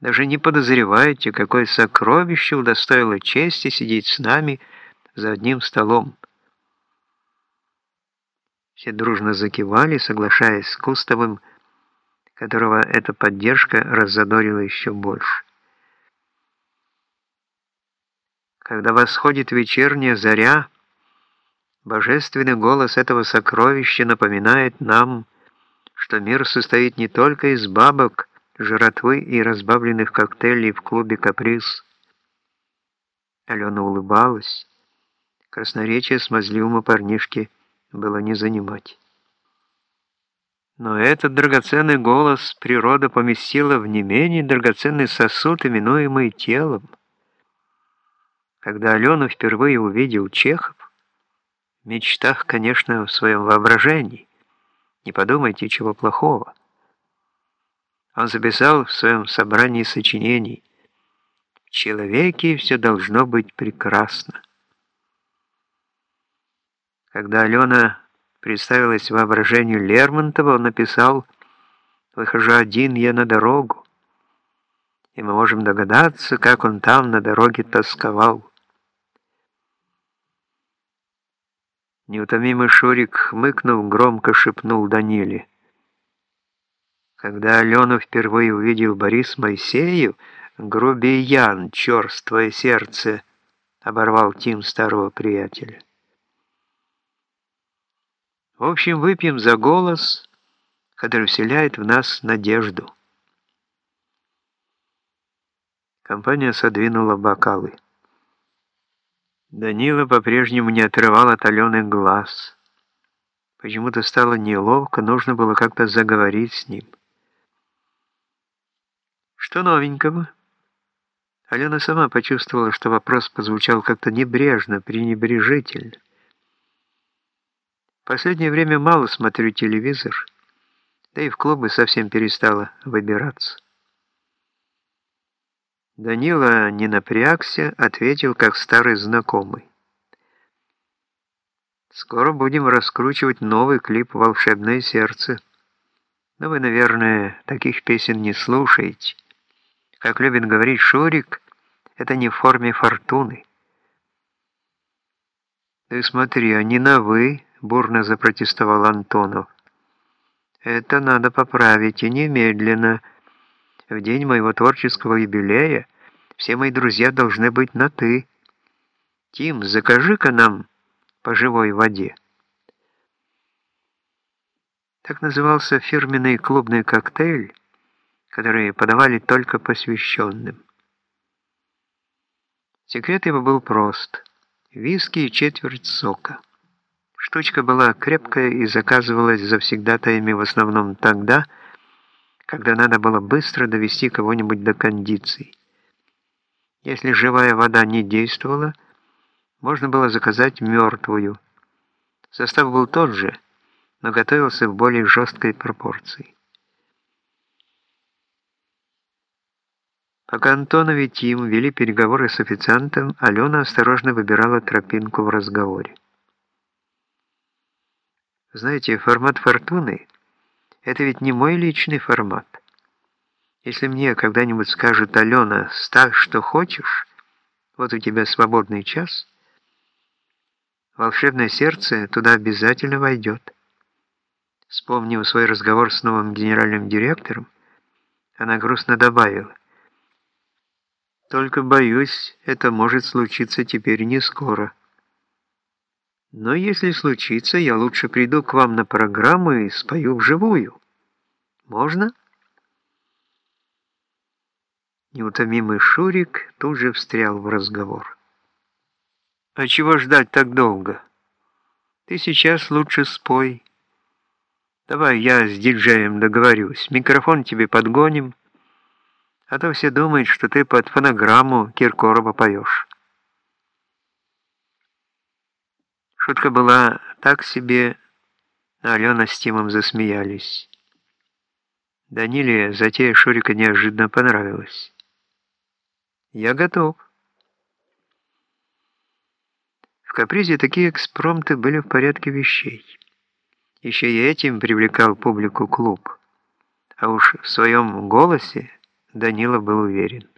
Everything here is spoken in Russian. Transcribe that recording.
Даже не подозреваете, какое сокровище удостоило чести сидеть с нами за одним столом. Все дружно закивали, соглашаясь с Кустовым, которого эта поддержка раззадорила еще больше. Когда восходит вечерняя заря, божественный голос этого сокровища напоминает нам, что мир состоит не только из бабок, жратвы и разбавленных коктейлей в клубе «Каприз». Алена улыбалась. Красноречие смазливому парнишке было не занимать. Но этот драгоценный голос природа поместила в не менее драгоценный сосуд, именуемый телом. Когда Алену впервые увидел Чехов, в мечтах, конечно, в своем воображении, не подумайте чего плохого, он записал в своем собрании сочинений «В человеке все должно быть прекрасно». Когда Алена представилась воображению Лермонтова, он написал «Выхожу один я на дорогу», и мы можем догадаться, как он там на дороге тосковал. Неутомимый Шурик, хмыкнув, громко шепнул Даниле – когда Алену впервые увидел Борис Моисеев, грубиян, черствое сердце, оборвал Тим старого приятеля. В общем, выпьем за голос, который вселяет в нас надежду. Компания содвинула бокалы. Данила по-прежнему не отрывал от Алены глаз. Почему-то стало неловко, нужно было как-то заговорить с ним. Что новенького? Алена сама почувствовала, что вопрос позвучал как-то небрежно, пренебрежительно. Последнее время мало смотрю телевизор, да и в клубы совсем перестала выбираться. Данила не напрягся, ответил как старый знакомый. Скоро будем раскручивать новый клип «Волшебное сердце». Но вы, наверное, таких песен не слушаете. Как любит говорить Шурик, это не в форме фортуны. «Ты смотри, они на «вы», — бурно запротестовал Антонов. «Это надо поправить, и немедленно. В день моего творческого юбилея все мои друзья должны быть на «ты». Тим, закажи-ка нам по живой воде». Так назывался фирменный клубный коктейль, которые подавали только посвященным. Секрет его был прост. Виски и четверть сока. Штучка была крепкая и заказывалась завсегдатаями в основном тогда, когда надо было быстро довести кого-нибудь до кондиции. Если живая вода не действовала, можно было заказать мертвую. Состав был тот же, но готовился в более жесткой пропорции. Пока Антонов и Тим вели переговоры с официантом, Алена осторожно выбирала тропинку в разговоре. Знаете, формат «Фортуны» — это ведь не мой личный формат. Если мне когда-нибудь скажут «Алена, ставь, что хочешь», вот у тебя свободный час, волшебное сердце туда обязательно войдет. Вспомнив свой разговор с новым генеральным директором, она грустно добавила, только боюсь, это может случиться теперь не скоро. Но если случится, я лучше приду к вам на программу и спою вживую. Можно? Неутомимый Шурик тут же встрял в разговор. А чего ждать так долго? Ты сейчас лучше спой. Давай я с диджеем договорюсь. Микрофон тебе подгоним. А то все думают, что ты под фонограмму Киркорова поешь. Шутка была так себе, но Алена с Тимом засмеялись. Даниле затея Шурика неожиданно понравилась. «Я готов». В капризе такие экспромты были в порядке вещей. Еще и этим привлекал публику клуб. А уж в своем голосе Данилов был уверен.